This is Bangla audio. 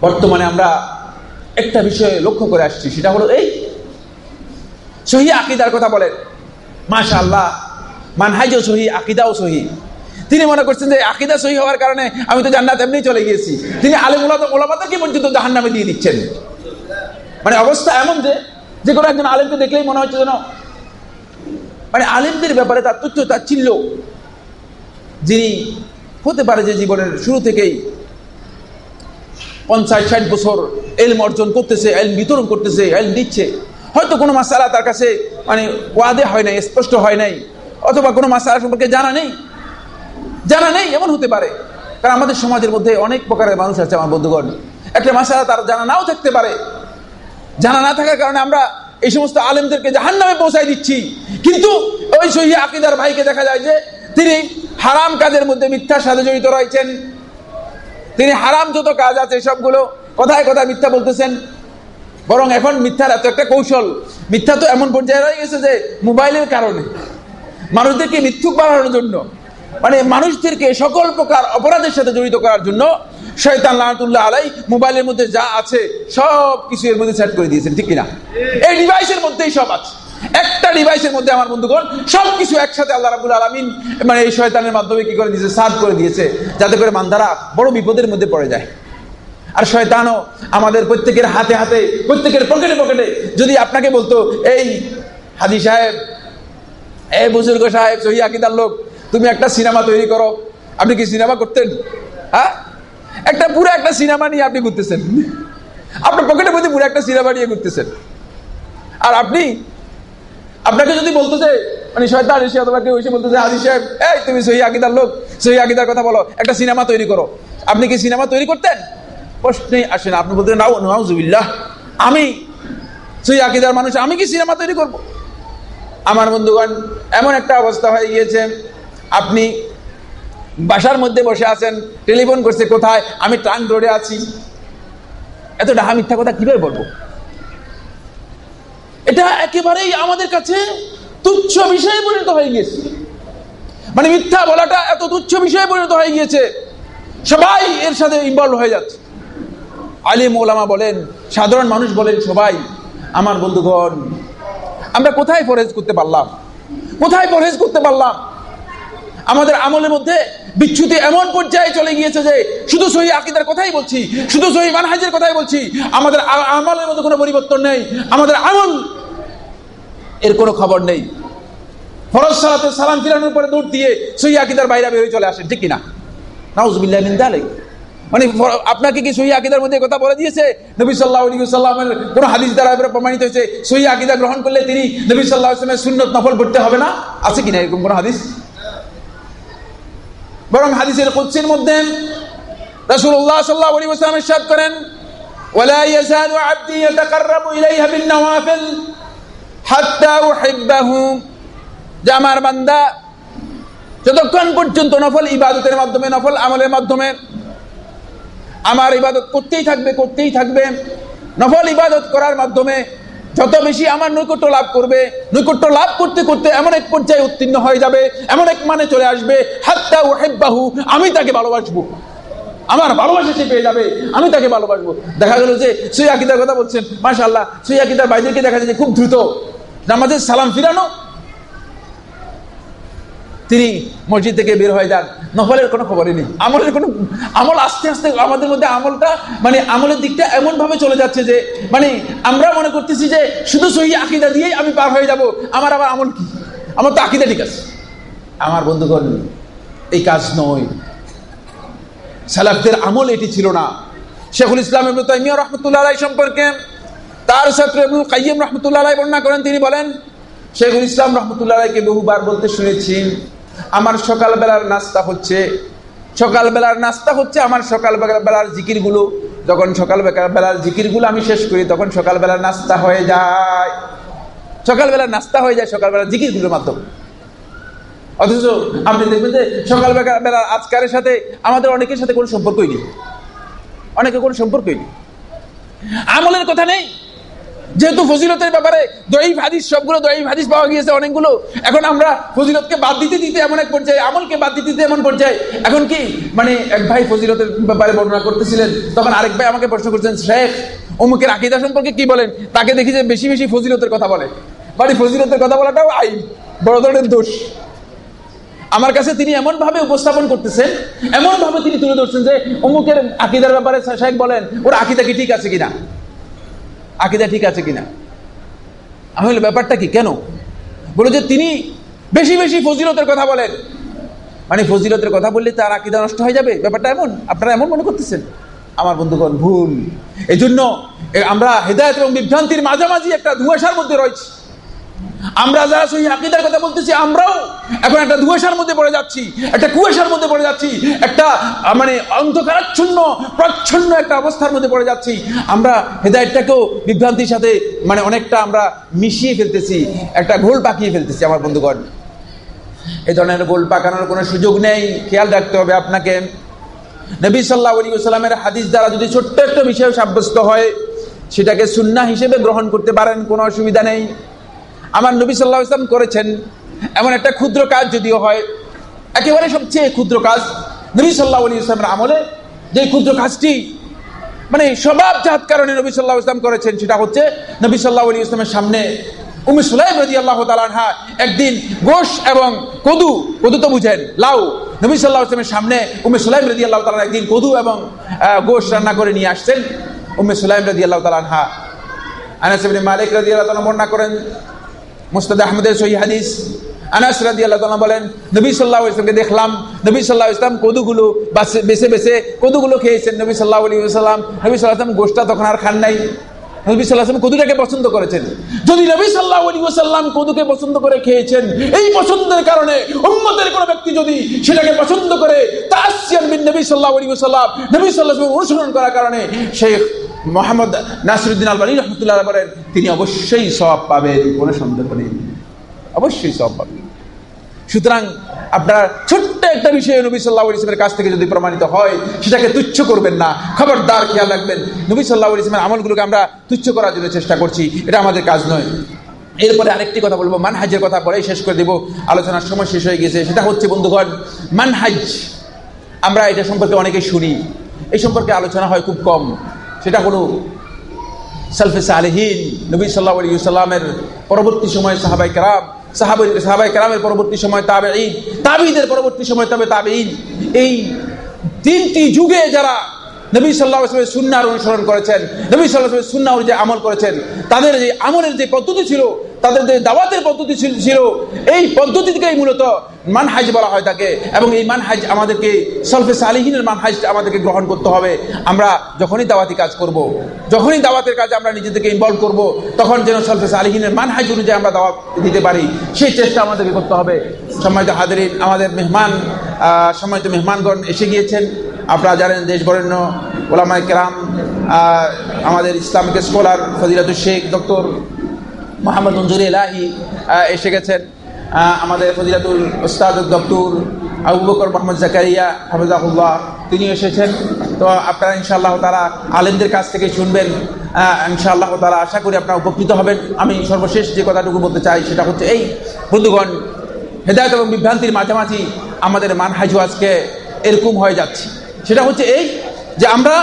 বর্তমানে আমরা একটা বিষয়ে লক্ষ্য করে আসছি, সেটা হলো এই। সহি আকিদার কথা বলেন। মাশা আল্লাহ মানহাইজও সহি, আকিদাও সহি। তিনি মনে করছেন যে আকিদা সহি হওয়ার কারণে আমি তো জান্নাত এমনি চলে গিয়েছি। তিনি আলিম ওলামাদেরকে পর্যন্ত জাহান নামে দিয়ে দিচ্ছেন। মানে অবস্থা এমন যে যে কোনো একজন আলিমকে দেখলেই মনে হচ্ছে যেন মানে আলিমদের ব্যাপারে তার তুচ্ছ তার চিল্ল যিনি হতে পারে যে জীবনের শুরু থেকেই পঞ্চাশ ষাট বছর এলম অর্জন করতেছে, এলম বিতরণ করতেছে, এলম দিচ্ছে। হয়তো কোনো মাসালা তার কাছে মানে ওয়াদে হয় নাই, স্পষ্ট হয় নাই, অথবা কোনো মাসালা সম্পর্কে জানা নেই। জানা নেই, এমন হতে পারে। কারণ আমাদের সমাজের মধ্যে অনেক প্রকারের মানুষ আছে আমার বন্ধুগণ। একটা মাসালা তার জানা নাও থাকতে পারে। জানা না থাকার কারণে আমরা এই সমস্ত আলেমদেরকে জাহান নামে পৌঁছাই দিচ্ছি। কিন্তু ওই সহি আকিদার ভাইকে দেখা যায় যে তিনি হারাম কাজের মধ্যে মিথ্যার সাথে জড়িত রয়েছেন। তিনি হারাম যত কাজ আছে সবগুলো কথায় কথায় মিথ্যা বলতেছেন। বরং এখন মিথ্যার এত একটা কৌশল। মিথ্যা তো এমন পর্যায়ে রয়ে গেছে যে মোবাইলের কারণে। মানুষদেরকে মিথ্যুক বাড়ানোর জন্য মানে মানুষদেরকে সকল প্রকার অপরাধের সাথে জড়িত করার জন্য শয়তান লাহতুল্লাহ আলাই মোবাইলের মধ্যে যা আছে সব কিছু এর মধ্যে সেট করে দিয়েছেন, ঠিক কিনা? এই ডিভাইসের মধ্যেই সব আছে। একটা ডিভাইসের মধ্যে আমার বন্ধুগণ, সবকিছু একসাথে আল্লাহ রাবুল আলমিন মানে এই শয়তানের মাধ্যমে কি করে দিয়েছে? সার্ভ করে দিয়েছে, যাতে করে মান্দারা বড় বিপদের মধ্যে পড়ে যায়। আর শয়তানও আমাদের প্রত্যেকের হাতে হাতে, প্রত্যেকের পকেটে পকেটে, যদি আপনাকে বলতো, এই হাজি সাহেব, এ বুজুর্গ সাহেব, সহি আকিদার লোক, তুমি একটা সিনেমা তৈরি করো। আপনি কি সিনেমা করতেন? হ্যাঁ? একটা পুরো একটা সিনেমা নিয়ে আপনি ঘুরতেছেন। আপনার পকেটের মধ্যে পুরো একটা সিনেমা নিয়ে ঘুরতেছেন। আর আপনি আপনাকে যদি বলতো যে মানে শয়তান এসে অথবা কেউ এসে বলতো যে সাহেব, এই, তুমি সহি আকিদার লোক, সহি আকিদার কথা বলো, একটা সিনেমা তৈরি করো। আপনি কি সিনেমা তৈরি করতেন? প্রশ্নেই আসেন আপনি বলতেন নাও নাউজুবিল্লাহ, আমি সহি আকিদার মানুষ, আমি কি সিনেমা তৈরি করব। আমার বন্ধুগণ, এমন একটা অবস্থা হয়ে গিয়েছে, আপনি বাসার মধ্যে বসে আছেন, টেলিফোন করছে, কোথায়? আমি ট্রাঙ্ক রোডে আছি। এত ডাহা মিথ্যা কথা কীভাবে বলব? এটা একেবারেই আমাদের কাছে তুচ্ছ বিষয়ে পরিণত হয়ে গিয়েছে। মানে মিথ্যা বলাটা এত তুচ্ছ বিষয়ে পরিণত হয়ে গিয়েছে, সবাই এর সাথে ইনভলভ হয়ে যাচ্ছে। আলিম ওলামা বলেন, সাধারণ মানুষ বলেন সবাই, আমার বন্ধুগণ, আমরা কোথায় পরহেজ করতে পারলাম? কোথায় পরহেজ করতে পারলাম? আমাদের আমলের মধ্যে বিচ্ছুতি এমন পর্যায়ে চলে গিয়েছে যে, শুধু সহি আকিদার কথাই বলছি, শুধু সহি মানহাজের কথাই বলছি, আমাদের আমলের মধ্যে কোনো পরিবর্তন নেই, আমাদের আমল এর কোনো খবর নেই। ফরজ সালাতে সালাম ফিরানোর পরে দৌড় দিয়ে সহি আকিদার বাইরে বেরিয়ে চলে আসেন ঠিক কিনা? নাউজুবিল্লাহ মিন আপনাকে কি সহি আকিদার মধ্যে কথা বলে দিয়েছে? নবী সাল্লাহ আলী সাল্লামের কোন হাদিস দ্বারা প্রমাণিত হয়েছে, সহি আকিদা গ্রহণ করলে তিনি নবী সাল্লাহ আসলামের সুন্নত নফল করতে হবে না? আছে কিনা এরকম কোন হাদিস? বরং হাদিসের কুৎসির মধ্যে রাসূলুল্লাহ সাল্লাল্লাহু আলাইহি ওয়াসাল্লাম ইরশাদ করেন, ওয়ালা ইয়াজালু আবদি যে আমার বান্দা যতক্ষণ পর্যন্ত নফল ইবাদতের মাধ্যমে, নফল আমলের মাধ্যমে আমার ইবাদত করতেই থাকবে করতেই থাকবে, নফল ইবাদত করার মাধ্যমে যত বেশি আমার নৈকট্য লাভ করবে, নৈকট্য লাভ করতে করতে এমন এক পর্যায়ে উত্তীর্ণ হয়ে যাবে, এমন এক মানে চলে আসবে, হাত্তা ও হেব্বাহু আমি তাকে ভালোবাসবো। আমার ভালোবাসা সে পেয়ে যাবে, আমি তাকে ভালোবাসবো। দেখা গেল যে সুই আকিদার কথা বলছেন মাসা আল্লাহ সুই আকিদার বাইদেরকে দেখা যায় যে খুব দ্রুত নামাজের সালাম ফিরানো। তিনি মসজিদ থেকে বের হয়ে যান। নফলের কোনো খবরই নেই। আমলের কোনো আমল আস্তে আস্তে আমাদের মধ্যে আমলটা মানে আমলের দিকটা এমন ভাবে চলে যাচ্ছে যে মানে আমরা মনে করতেছি যে শুধু সহি আকিদা দিয়েই আমি পার হয়ে যাব। আমার আবার আমল কি? আমার তো আকিদা ঠিক আছে। আমার বন্ধুগণ, এই কাজ নয়। সালাফদের আমল এটি ছিল না। শেখুল ইসলাম তাইমিয়া রহমতুল্লাহ সম্পর্কে তার ছাত্র ইবনুল কাইয়িম রহমতুল্লাহ বর্ণনা করেন, তিনি বলেন, শেখুল ইসলাম রহমতুল্লাহ আলাইকে বহুবার বলতে শুনেছি, আমার সকালবেলার নাস্তা হচ্ছে, সকালবেলার নাস্তা হচ্ছে আমার সকাল বেলার জিকিরগুলো। যখন সকাল বেলার জিকিরগুলো আমি শেষ করি, তখন সকালবেলার নাস্তা হয়ে যায়। সকালবেলার নাস্তা হয়ে যায় সকালবেলার জিকিরগুলোর মাধ্যমে। অথচ আপনি দেখবেন যে সকাল বেলা আজকারের সাথে আমাদের অনেকের সাথে কোনো সম্পর্কই নেই। অনেকের কোনো সম্পর্কই নেই। আমলের কথা নেই। যেহেতু ফজিলতের ব্যাপারে দৈব হাদিস, সবগুলো দৈব হাদিস পাওয়া গিয়েছে অনেকগুলো। এখন আমরা ফজিলতকে বাদ দিতে দিতে এমন এক পর্যায়ে, আমলকে বাদ দিতে দিতে এমন পর্যায়ে। এখন কি? মানে এক ভাই ফজিলতের ব্যাপারে বর্ণনা করতেছিলেন, তখন আরেক ভাই আমাকে প্রশ্ন করছেন, শেখ, অমুকের আকিদা সম্পর্কে কি বলেন? তাকে দেখি যে বেশি বেশি ফজিলতের কথা বলে। বাড়ি ফজিলতের কথা বলাটাও আইন, বড় ধরনের দোষ। আমার কাছে তিনি এমন ভাবে উপস্থাপন করতেছেন এমন ভাবে তিনি তুলে ধরছেন যে অমুকের আকিদার ব্যাপারে শেখ বলেন, ওর আকিদা কি ঠিক আছে কিনা? আকিদা ঠিক আছে কিনা? আমি বলি, ব্যাপারটা কি? কেন? বলে যে তিনি বেশি বেশি ফজিলতের কথা বলেন। মানে ফজিলতের কথা বললে তার আকিদা নষ্ট হয়ে যাবে? ব্যাপারটা এমন? আপনারা এমন মনে করতেছেন? আমার বন্ধুগণ, ভুল। এই জন্য আমরা হেদায়ত এবং বিভ্রান্তির মাঝামাঝি একটা ধুয়াশার মধ্যে রয়েছি। আমরা যারা সহি আকিদার কথা বলতেছি, আমরাও এখন একটা ধুয়াশার মধ্যে পড়ে যাচ্ছি, একটা কুয়াশার মধ্যে পড়ে যাচ্ছি, একটা মানে অন্ধকারাচ্ছন্ন, প্রচ্ছন্ন একটা অবস্থার মধ্যে পড়ে যাচ্ছি। আমরা হেদায়তটাকেও বিভ্রান্তির সাথে মানে অনেকটা আমরা মিশিয়ে ফেলতেছি, একটা ঘোল পাকিয়ে ফেলতেছি আমার বন্ধুগণ। এই ধরনের গোল পাকানোর কোনো সুযোগ নেই, খেয়াল রাখতে হবে আপনাকে। নবী সাল্লাহ হাদিস দ্বারা যদি ছোট্ট একটা বিষয় সাব্যস্ত হয়, সেটাকে সুন্না হিসেবে গ্রহণ করতে পারেন, কোনো অসুবিধা নেই। আমার নবী সাল্লাহ ইসলাম করেছেন, এমন একটা ক্ষুদ্র কাজ যদিও হয়, একেবারে সবচেয়ে ক্ষুদ্র কাজ নবী সাল্লাহ আলী ইসলামের আমলে যে ক্ষুদ্র কাজটি মানে স্বভাব জাত কারণে নবী সাল্লাহ ইসলাম করেছেন, সেটা হচ্ছে নবী সাল্লাহ আলী ইসলামের সামনে উমি সুলাইম রাজি আল্লাহ তালানহা একদিন গোশ এবং কদু কদু তো বুঝেন, লাউ, নবী সাল্লাহ ইসলামের সামনে উমি সুলাইম রাজি আল্লাহ তালান একদিন কদু এবং গোশ রান্না করে নিয়ে আসছেন, উম্মে সুলাইম রাজি আল্লাহ তালানহা আনাস মালিক রাজি আল্লাহ তালা বর্ণনা করেন মুস্তাদ আহমদের সহি হাদিস। আনাস রাদি আল্লাহ বলেন, নবী সাল্লাহ ইসলামকে দেখলাম, নবী সাল্লাহ ইসলাম কদুগুলো বেছে বেছে কদুগুলো খেয়েছেন নবী সাল্লাহ আলী সাল্লাম নবী সাল্লাহ ইসলাম গোষ্ঠটা তখন আর খান নাই। নবী সাল্লাহ কদুটাকে পছন্দ করেছেন। যদি নবী সাল্লাহ আলী সাল্লাম কদুকে পছন্দ করে খেয়েছেন, এই পছন্দের কারণে উম্মতের কোনো ব্যক্তি যদি সেটাকে পছন্দ করে তাসিয়ান বিন নবী সাল্লাহ আলী সাল্লাম নবী সাল্লাহ অনুসরণ করার কারণে শেখ মোহাম্মদ নাসিরুদ্দিন আলবানী রহমতুল্লাহ বলেন তিনি অবশ্যই সব পাবেন কোনো সন্দেহ নেই। অবশ্যই সব পাবেন সুতরাং আপনার ছোট্ট একটা বিষয় নবী সাল্লাহ ইসলামের কাছ থেকে যদি প্রমাণিত হয়, সেটাকে তুচ্ছ করবেন না। খবরদার খেয়াল রাখবেন। নবী সাল্লাহ ইসলামের আমলগুলোকে আমরা তুচ্ছ করার জন্য চেষ্টা করছি। এটা আমাদের কাজ নয়। এরপরে আরেকটি কথা বলব, মানহাজের কথা পরেই শেষ করে দেব। আলোচনার সময় শেষ হয়ে গেছে। সেটা হচ্ছে, বন্ধুগণ, মানহাজ। আমরা এটা সম্পর্কে অনেকে শুনি। এই সম্পর্কে আলোচনা হয় খুব কম। সেটা হলো সালফে সালেহীন নবী সাল্লাহ আলী সাল্লামের পরবর্তী সময় সাহাবাই কারাম সাহাবাই সাহাবাই কারামের পরবর্তী সময় তাবে ঈদ তাবিদের পরবর্তী সময় তবে তাবে ঈদ এই তিনটি যুগে যারা নবী সাল্লাহ সুন্নার অনুসরণ করেছেন, নবী সাল্লাহ সুন্না যে আমল করেছেন, তাদের যে আমলের যে পদ্ধতি ছিল তাদের যে দাওয়াতের পদ্ধতি ছিল এই পদ্ধতিকেই মূলত মানহাজ বলা হয় তাকে এবং এই মানহাজ আমাদেরকে, সলফে সালিহীনের মানহাজ আমাদেরকে গ্রহণ করতে হবে আমরা যখনই দাওয়াতি কাজ করব। যখনই দাওয়াতের কাজে আমরা নিজেদেরকে ইনভলভ করব। তখন যেন সলফে সালিহীনের মানহাজ অনুযায়ী আমরা দাওয়াত দিতে পারি সেই চেষ্টা আমাদেরকে করতে হবে সম্মানিত হাজারিন, আমাদের মেহমান সম্মানিত মেহমানগণ এসে গিয়েছেন আপনারা জানেন দেশ বরেণ্য ওলামাই কেরাম আমাদের ইসলামিক স্কলার ফজিলাতুল শেখ, ডক্টর মোহাম্মদ মঞ্জুর এলাহি এসে গেছেন। আমাদের ফজিলাতুল ওস্তাদ ডক্টর আবু বকর মোহাম্মদ জাকারিয়া, হাফিজাহুল্লাহ, তিনি এসেছেন। তো আপনারা ইনশাআল্লাহ তারা আলেমদের কাছ থেকে শুনবেন। ইনশাআল্লাহ তারা আশা করি আপনারা উপকৃত হবেন। আমি সর্বশেষ যে কথাটুকু বলতে চাই সেটা হচ্ছে এই, বন্ধুগণ, হেদায়ত এবং বিভ্রান্তির মাঝামাঝি আমাদের মানহাজু আজকে এরকম হয়ে যাচ্ছে। সেটা হচ্ছে এই যে আমরা